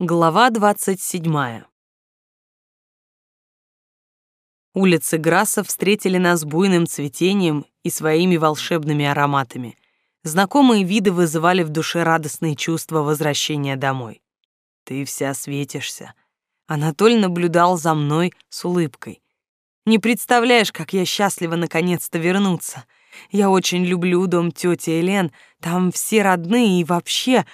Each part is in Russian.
Глава двадцать седьмая. Улицы Грасса встретили нас буйным цветением и своими волшебными ароматами. Знакомые виды вызывали в душе радостные чувства возвращения домой. «Ты вся светишься». Анатоль наблюдал за мной с улыбкой. «Не представляешь, как я счастлива наконец-то вернуться. Я очень люблю дом тети Элен, там все родные и вообще...»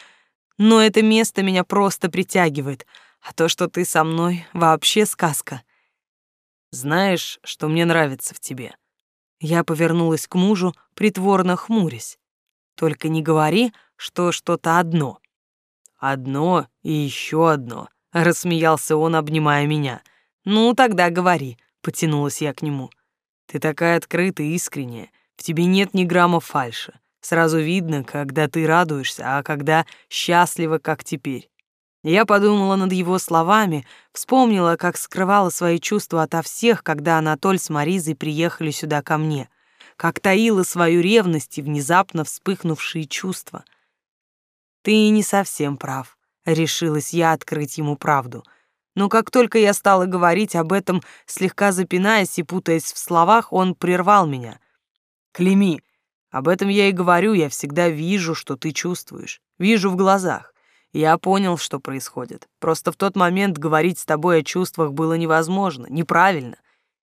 но это место меня просто притягивает, а то, что ты со мной, вообще сказка. Знаешь, что мне нравится в тебе?» Я повернулась к мужу, притворно хмурясь. «Только не говори, что что-то одно». «Одно и еще одно», — рассмеялся он, обнимая меня. «Ну, тогда говори», — потянулась я к нему. «Ты такая открытая и искренняя, в тебе нет ни грамма фальши. Сразу видно, когда ты радуешься, а когда счастлива, как теперь. Я подумала над его словами, вспомнила, как скрывала свои чувства ото всех, когда Анатоль с Маризой приехали сюда ко мне, как таила свою ревность и внезапно вспыхнувшие чувства. «Ты не совсем прав», — решилась я открыть ему правду. Но как только я стала говорить об этом, слегка запинаясь и путаясь в словах, он прервал меня. «Клеми, об этом я и говорю, я всегда вижу, что ты чувствуешь. Вижу в глазах. Я понял, что происходит. Просто в тот момент говорить с тобой о чувствах было невозможно, неправильно.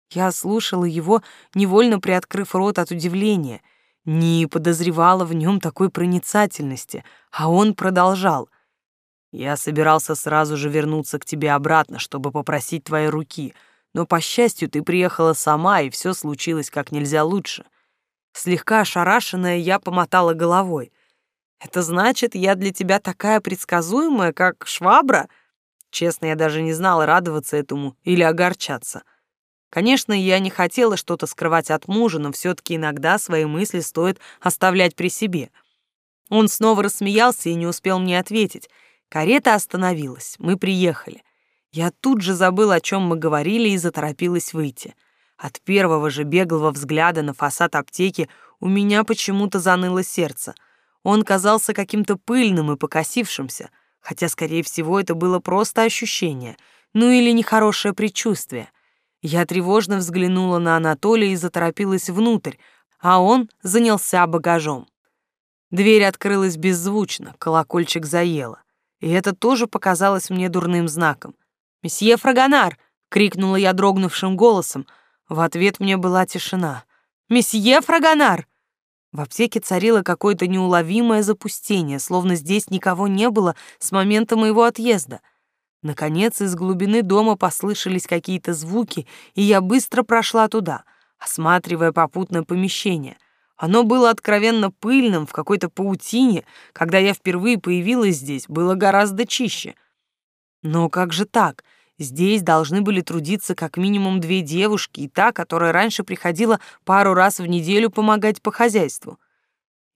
Я слушала его, невольно приоткрыв рот от удивления. Не подозревала в нем такой проницательности, а он продолжал. Я собирался сразу же вернуться к тебе обратно, чтобы попросить твоей руки, но, по счастью, ты приехала сама, и все случилось как нельзя лучше. — Слегка ошарашенная, я помотала головой. «Это значит, я для тебя такая предсказуемая, как швабра?» Честно, я даже не знала, радоваться этому или огорчаться. Конечно, я не хотела что-то скрывать от мужа, но все таки иногда свои мысли стоит оставлять при себе. Он снова рассмеялся и не успел мне ответить. Карета остановилась, мы приехали. Я тут же забыла, о чем мы говорили, и заторопилась выйти. От первого же беглого взгляда на фасад аптеки у меня почему-то заныло сердце. Он казался каким-то пыльным и покосившимся, хотя, скорее всего, это было просто ощущение, ну или нехорошее предчувствие. Я тревожно взглянула на Анатолия и заторопилась внутрь, а он занялся багажом. Дверь открылась беззвучно, колокольчик заело. И это тоже показалось мне дурным знаком. «Месье Фрагонар!» — крикнула я дрогнувшим голосом — в ответ мне была тишина. «Месье Фрагонар!» В аптеке царило какое-то неуловимое запустение, словно здесь никого не было с момента моего отъезда. Наконец, из глубины дома послышались какие-то звуки, и я быстро прошла туда, осматривая попутное помещение. Оно было откровенно пыльным, в какой-то паутине. Когда я впервые появилась здесь, было гораздо чище. Но как же так? — Здесь должны были трудиться как минимум две девушки и та, которая раньше приходила пару раз в неделю помогать по хозяйству.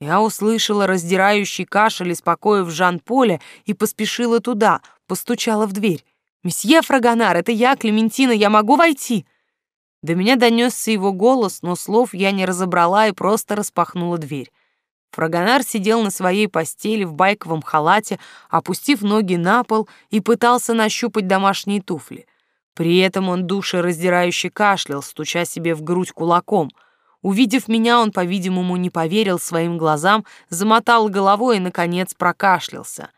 Я услышала раздирающий кашель из покоев Жан-Поля и поспешила туда, постучала в дверь. «Месье Фрагонар, это я, Клементина, я могу войти?» До меня донесся его голос, но слов я не разобрала и просто распахнула дверь. Фрагонар сидел на своей постели в байковом халате, опустив ноги на пол и пытался нащупать домашние туфли. При этом он душераздирающе кашлял, стуча себе в грудь кулаком. Увидев меня, он, по-видимому, не поверил своим глазам, замотал головой и, наконец, прокашлялся.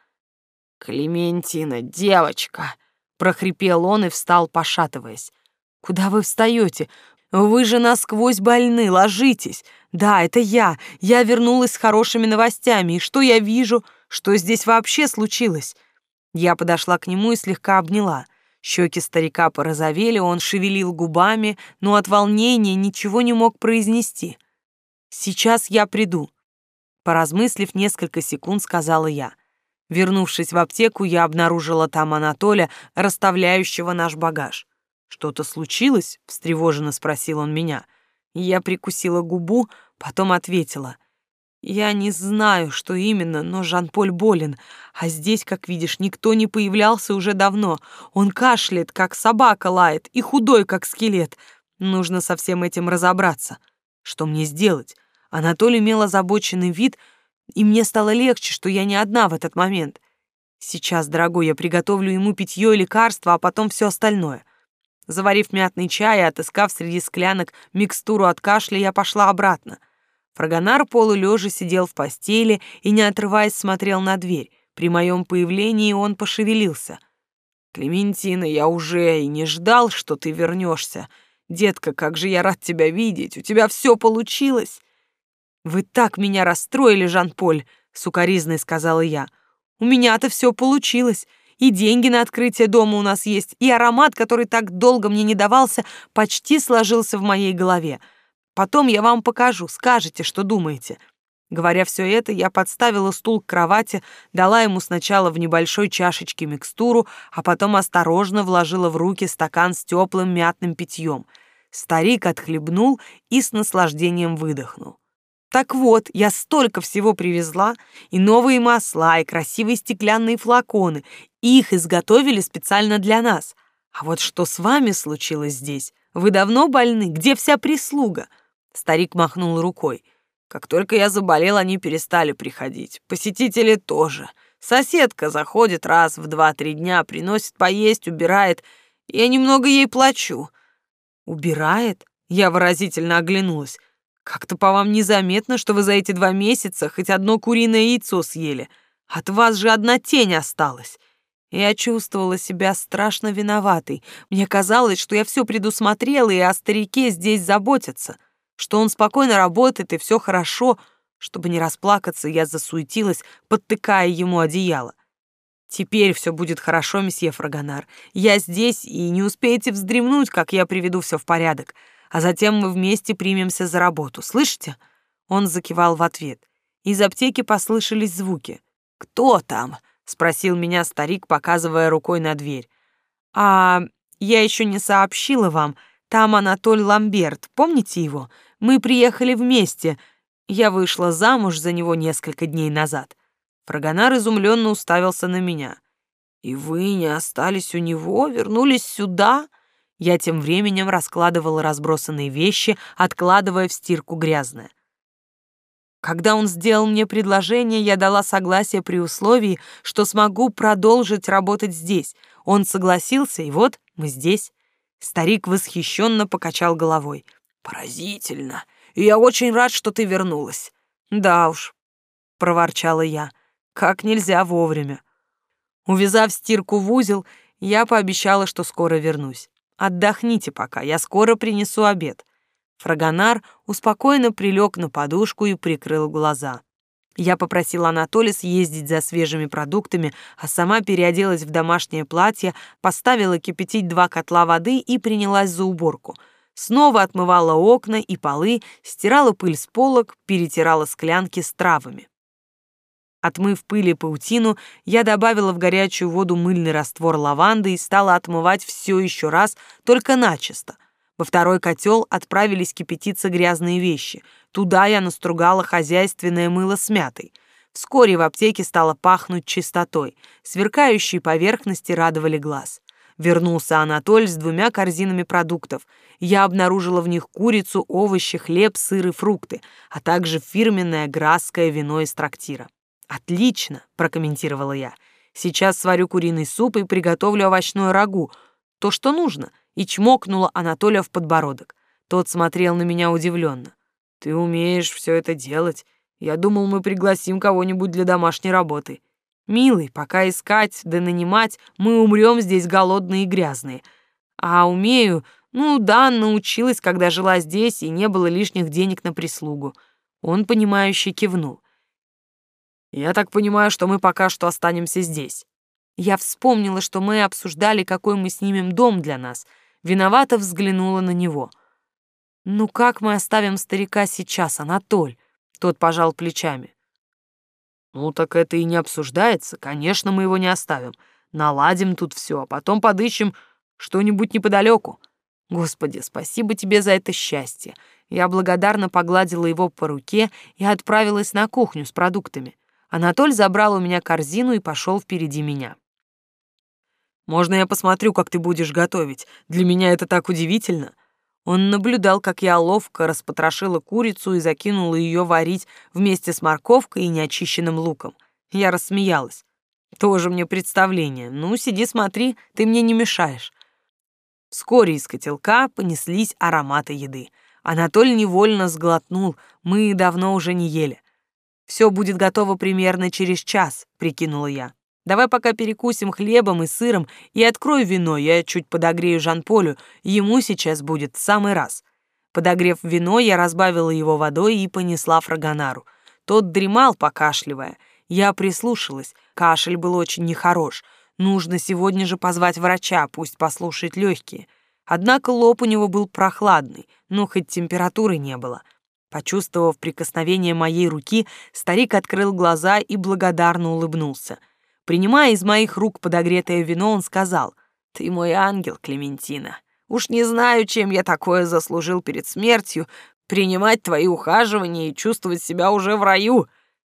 «Клементина, девочка!» — прохрипел он и встал, пошатываясь. «Куда вы встаете? Вы же насквозь больны, ложитесь. Да, это я. Я вернулась с хорошими новостями. И что я вижу? Что здесь вообще случилось? Я подошла к нему и слегка обняла. Щеки старика порозовели, он шевелил губами, но от волнения ничего не мог произнести. «Сейчас я приду», — поразмыслив несколько секунд, сказала я. Вернувшись в аптеку, я обнаружила там Анатолия, расставляющего наш багаж. «Что-то случилось?» — встревоженно спросил он меня. Я прикусила губу, потом ответила. «Я не знаю, что именно, но Жан-Поль болен, а здесь, как видишь, никто не появлялся уже давно. Он кашляет, как собака лает, и худой, как скелет. Нужно со всем этим разобраться. Что мне сделать?» Анатолий имел озабоченный вид, и мне стало легче, что я не одна в этот момент. Сейчас, дорогой, я приготовлю ему питье и лекарство, а потом все остальное. Заварив мятный чай и отыскав среди склянок микстуру от кашля, я пошла обратно. Фрагонар полулежа сидел в постели и, не отрываясь, смотрел на дверь. При моем появлении он пошевелился. «Клементина, я уже и не ждал, что ты вернешься. Детка, как же я рад тебя видеть, у тебя все получилось!» «Вы так меня расстроили, Жан-Поль!» — сукоризной сказала я. «У меня-то все получилось. И деньги на открытие дома у нас есть, и аромат, который так долго мне не давался, почти сложился в моей голове. Потом я вам покажу, скажете, что думаете». Говоря все это, я подставила стул к кровати, дала ему сначала в небольшой чашечке микстуру, а потом осторожно вложила в руки стакан с теплым мятным питьем. Старик отхлебнул и с наслаждением выдохнул. Так вот, я столько всего привезла, и новые масла, и красивые стеклянные флаконы, их изготовили специально для нас. А вот что с вами случилось здесь? Вы давно больны? Где вся прислуга?» Старик махнул рукой. «Как только я заболел, они перестали приходить. Посетители тоже. Соседка заходит раз в два-три дня, приносит поесть, убирает. Я немного ей плачу». «Убирает?» Я выразительно оглянулась. Как-то по вам незаметно, что вы за эти два месяца хоть одно куриное яйцо съели. От вас же одна тень осталась. Я чувствовала себя страшно виноватой. Мне казалось, что я все предусмотрела, и о старике здесь заботятся, что он спокойно работает, и все хорошо. Чтобы не расплакаться, я засуетилась, подтыкая ему одеяло. Теперь все будет хорошо, месье Фрагонар. Я здесь, и не успеете вздремнуть, как я приведу все в порядок а затем мы вместе примемся за работу. Слышите?» Он закивал в ответ. Из аптеки послышались звуки. «Кто там?» — спросил меня старик, показывая рукой на дверь. «А я еще не сообщила вам. Там Анатоль Ламберт. Помните его? Мы приехали вместе. Я вышла замуж за него несколько дней назад». Фрагонар изумленно уставился на меня. «И вы не остались у него? Вернулись сюда?» Я тем временем раскладывала разбросанные вещи, откладывая в стирку грязное. Когда он сделал мне предложение, я дала согласие при условии, что смогу продолжить работать здесь. Он согласился, и вот мы здесь. Старик восхищенно покачал головой. «Поразительно! И я очень рад, что ты вернулась». «Да уж», — проворчала я, — «как нельзя вовремя». Увязав стирку в узел, я пообещала, что скоро вернусь. Отдохните пока, я скоро принесу обед». Фрагонар успокоенно прилег на подушку и прикрыл глаза. Я попросила Анатолия съездить за свежими продуктами, а сама переоделась в домашнее платье, поставила кипятить два котла воды и принялась за уборку. Снова отмывала окна и полы, стирала пыль с полок, перетирала склянки с травами. Отмыв пыль и паутину, я добавила в горячую воду мыльный раствор лаванды и стала отмывать все еще раз, только начисто. Во второй котел отправились кипятиться грязные вещи. Туда я настругала хозяйственное мыло с мятой. Вскоре в аптеке стало пахнуть чистотой. Сверкающие поверхности радовали глаз. Вернулся Анатоль с двумя корзинами продуктов. Я обнаружила в них курицу, овощи, хлеб, сыр и фрукты, а также фирменное грасское вино из трактира. «Отлично», — прокомментировала я. «Сейчас сварю куриный суп и приготовлю овощное рагу. То, что нужно». И чмокнула Анатолия в подбородок. Тот смотрел на меня удивленно. «Ты умеешь все это делать. Я думал, мы пригласим кого-нибудь для домашней работы. Милый, пока искать да нанимать, мы умрем здесь голодные и грязные. А умею, ну да, научилась, когда жила здесь, и не было лишних денег на прислугу». Он, понимающе кивнул. Я так понимаю, что мы пока что останемся здесь. Я вспомнила, что мы обсуждали, какой мы снимем дом для нас. Виновато взглянула на него. «Ну как мы оставим старика сейчас, Анатоль?» Тот пожал плечами. «Ну так это и не обсуждается. Конечно, мы его не оставим. Наладим тут все, а потом подыщем что-нибудь неподалеку. Господи, спасибо тебе за это счастье. Я благодарно погладила его по руке и отправилась на кухню с продуктами. Анатоль забрал у меня корзину и пошел впереди меня. «Можно я посмотрю, как ты будешь готовить? Для меня это так удивительно». Он наблюдал, как я ловко распотрошила курицу и закинула ее варить вместе с морковкой и неочищенным луком. Я рассмеялась. Тоже мне представление. Ну, сиди, смотри, ты мне не мешаешь. Вскоре из котелка понеслись ароматы еды. Анатоль невольно сглотнул, мы давно уже не ели. Все будет готово примерно через час, прикинула я. Давай пока перекусим хлебом и сыром и открою вино, я чуть подогрею Жан-Полю, ему сейчас будет в самый раз. Подогрев вино, я разбавила его водой и понесла фрагонару. Тот дремал, покашливая. Я прислушалась, кашель был очень нехорош. Нужно сегодня же позвать врача, пусть послушает легкие. Однако лоб у него был прохладный, но хоть температуры не было. Почувствовав прикосновение моей руки, старик открыл глаза и благодарно улыбнулся — Принимая из моих рук подогретое вино, он сказал, «Ты мой ангел, Клементина. Уж не знаю, чем я такое заслужил перед смертью, принимать твои ухаживания и чувствовать себя уже в раю».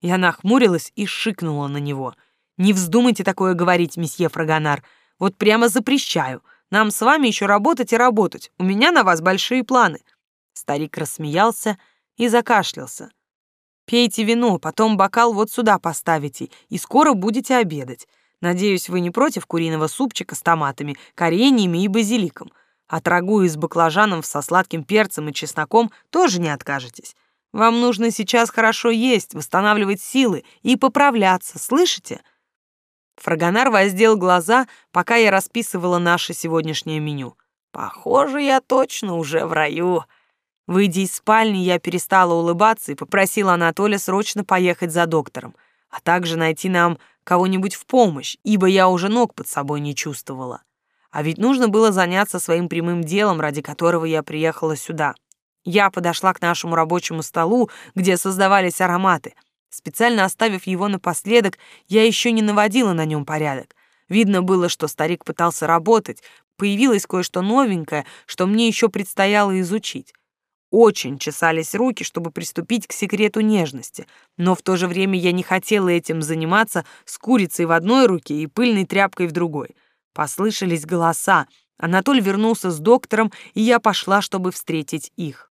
Я нахмурилась и шикнула на него. «Не вздумайте такое говорить, месье Фрагонар. Вот прямо запрещаю. Нам с вами еще работать и работать. У меня на вас большие планы». Старик рассмеялся и закашлялся. Пейте вино, потом бокал вот сюда поставите, и скоро будете обедать. Надеюсь, вы не против куриного супчика с томатами, кореньями и базиликом. От рагу из баклажанов со сладким перцем и чесноком тоже не откажетесь. Вам нужно сейчас хорошо есть, восстанавливать силы и поправляться, слышите?» Фрагонар воздел глаза, пока я расписывала наше сегодняшнее меню. «Похоже, я точно уже в раю», Выйдя из спальни, я перестала улыбаться и попросила Анатолия срочно поехать за доктором, а также найти нам кого-нибудь в помощь, ибо я уже ног под собой не чувствовала. А ведь нужно было заняться своим прямым делом, ради которого я приехала сюда. Я подошла к нашему рабочему столу, где создавались ароматы. Специально оставив его напоследок, я еще не наводила на нем порядок. Видно было, что старик пытался работать, появилось кое-что новенькое, что мне еще предстояло изучить. Очень чесались руки, чтобы приступить к секрету нежности, но в то же время я не хотела этим заниматься с курицей в одной руке и пыльной тряпкой в другой. Послышались голоса. Анатоль вернулся с доктором, и я пошла, чтобы встретить их.